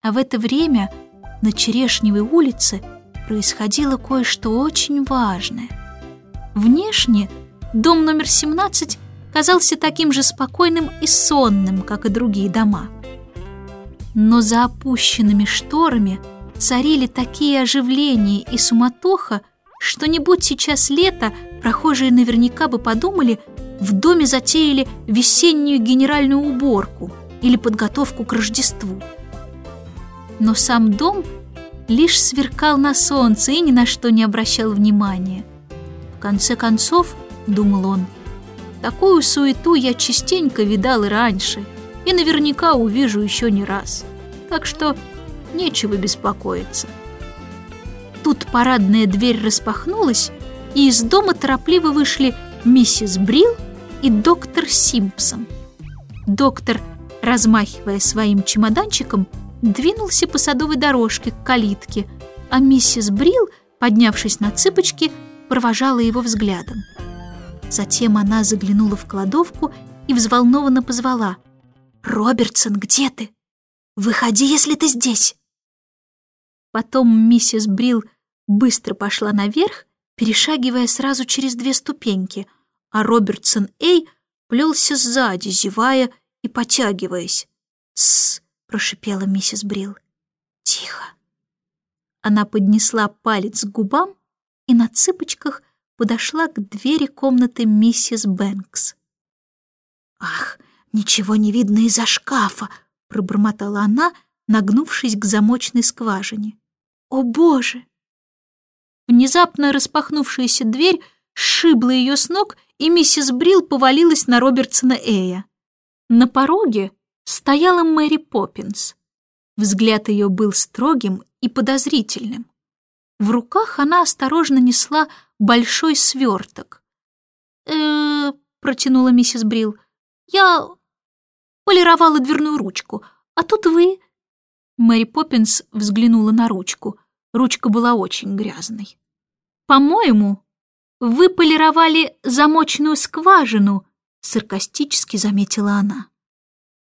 А в это время на Черешневой улице происходило кое-что очень важное. Внешне дом номер 17 казался таким же спокойным и сонным, как и другие дома. Но за опущенными шторами царили такие оживления и суматоха, что не будь сейчас лето, прохожие наверняка бы подумали, в доме затеяли весеннюю генеральную уборку или подготовку к Рождеству. Но сам дом лишь сверкал на солнце и ни на что не обращал внимания. В конце концов, думал он, такую суету я частенько видал и раньше, и наверняка увижу еще не раз. Так что нечего беспокоиться. Тут парадная дверь распахнулась, и из дома торопливо вышли миссис Брил и доктор Симпсон. Доктор, размахивая своим чемоданчиком, двинулся по садовой дорожке к калитке, а миссис Брил, поднявшись на цыпочки, провожала его взглядом. Затем она заглянула в кладовку и взволнованно позвала. «Робертсон, где ты? Выходи, если ты здесь!» Потом миссис Брил быстро пошла наверх, перешагивая сразу через две ступеньки, а Робертсон Эй плелся сзади, зевая и потягиваясь. «Тссс!» — прошипела миссис Брил. «Тихо!» Она поднесла палец к губам и на цыпочках подошла к двери комнаты миссис Бэнкс. «Ах, ничего не видно из-за шкафа!» — пробормотала она, нагнувшись к замочной скважине. «О, Боже!» Внезапно распахнувшаяся дверь сшибла ее с ног, и миссис Брил повалилась на Робертсона Эя. На пороге стояла Мэри Поппинс. Взгляд ее был строгим и подозрительным. В руках она осторожно несла большой сверток. э протянула миссис Брил. «Я полировала дверную ручку, а тут вы...» Мэри Поппинс взглянула на ручку. Ручка была очень грязной. «По-моему, вы полировали замочную скважину», саркастически заметила она.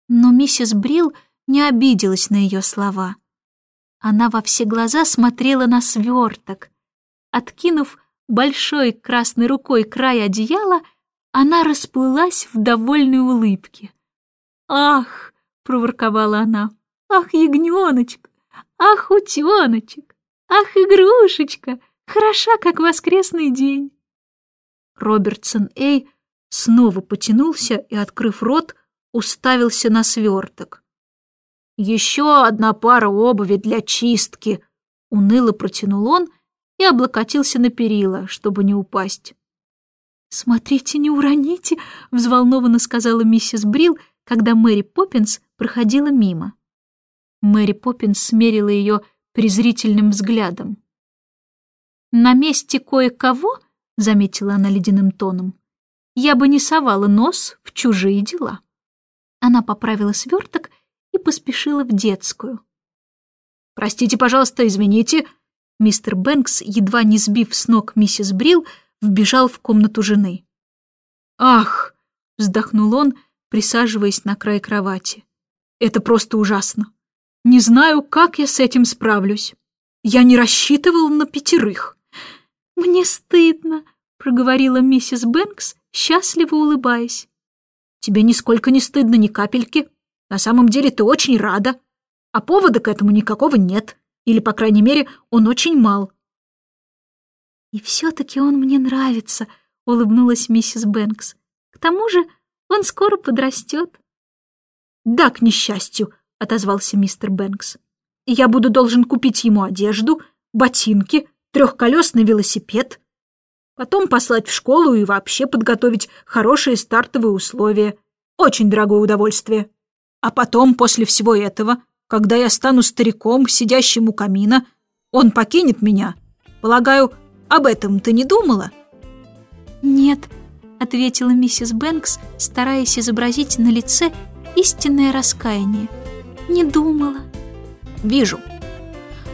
Но миссис Брил не обиделась на ее слова. Она во все глаза смотрела на сверток. Откинув большой красной рукой край одеяла, она расплылась в довольной улыбке. «Ах!» — проворковала она. «Ах, ягненочек! Ах, утеночек! Ах, игрушечка! Хороша, как воскресный день!» Робертсон Эй снова потянулся и, открыв рот, уставился на сверток. «Еще одна пара обуви для чистки!» — уныло протянул он и облокотился на перила, чтобы не упасть. «Смотрите, не уроните!» — взволнованно сказала миссис Брил, когда Мэри Поппинс проходила мимо. Мэри Поппинс смерила ее презрительным взглядом. «На месте кое-кого, — заметила она ледяным тоном, — я бы не совала нос в чужие дела». Она поправила сверток и поспешила в детскую. «Простите, пожалуйста, извините!» Мистер Бэнкс, едва не сбив с ног миссис Брил, вбежал в комнату жены. «Ах!» — вздохнул он, присаживаясь на край кровати. «Это просто ужасно. Не знаю, как я с этим справлюсь. Я не рассчитывал на пятерых. Мне стыдно, проговорила миссис Бэнкс, счастливо улыбаясь. Тебе нисколько не стыдно ни капельки. На самом деле ты очень рада. А повода к этому никакого нет. Или, по крайней мере, он очень мал. И все-таки он мне нравится, улыбнулась миссис Бэнкс. К тому же он скоро подрастет. Да, к несчастью, — отозвался мистер Бэнкс. «Я буду должен купить ему одежду, ботинки, трехколесный велосипед, потом послать в школу и вообще подготовить хорошие стартовые условия. Очень дорогое удовольствие. А потом, после всего этого, когда я стану стариком, сидящим у камина, он покинет меня. Полагаю, об этом ты не думала?» «Нет», — ответила миссис Бэнкс, стараясь изобразить на лице истинное раскаяние. Не думала. Вижу.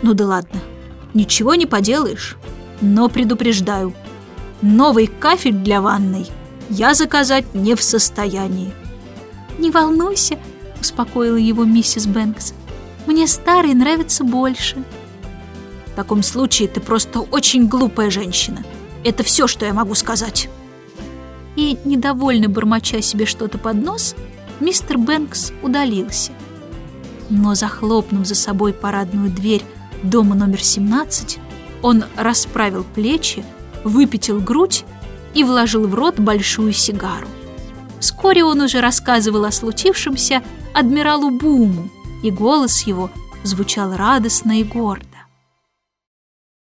Ну да ладно. Ничего не поделаешь. Но предупреждаю. Новый кафель для ванной я заказать не в состоянии. Не волнуйся, успокоила его миссис Бэнкс. Мне старый нравится больше. В таком случае ты просто очень глупая женщина. Это все, что я могу сказать. И, недовольно бормоча себе что-то под нос, мистер Бэнкс удалился. Но, захлопнув за собой парадную дверь дома номер 17, он расправил плечи, выпятил грудь и вложил в рот большую сигару. Вскоре он уже рассказывал о случившемся адмиралу Буму, и голос его звучал радостно и гордо.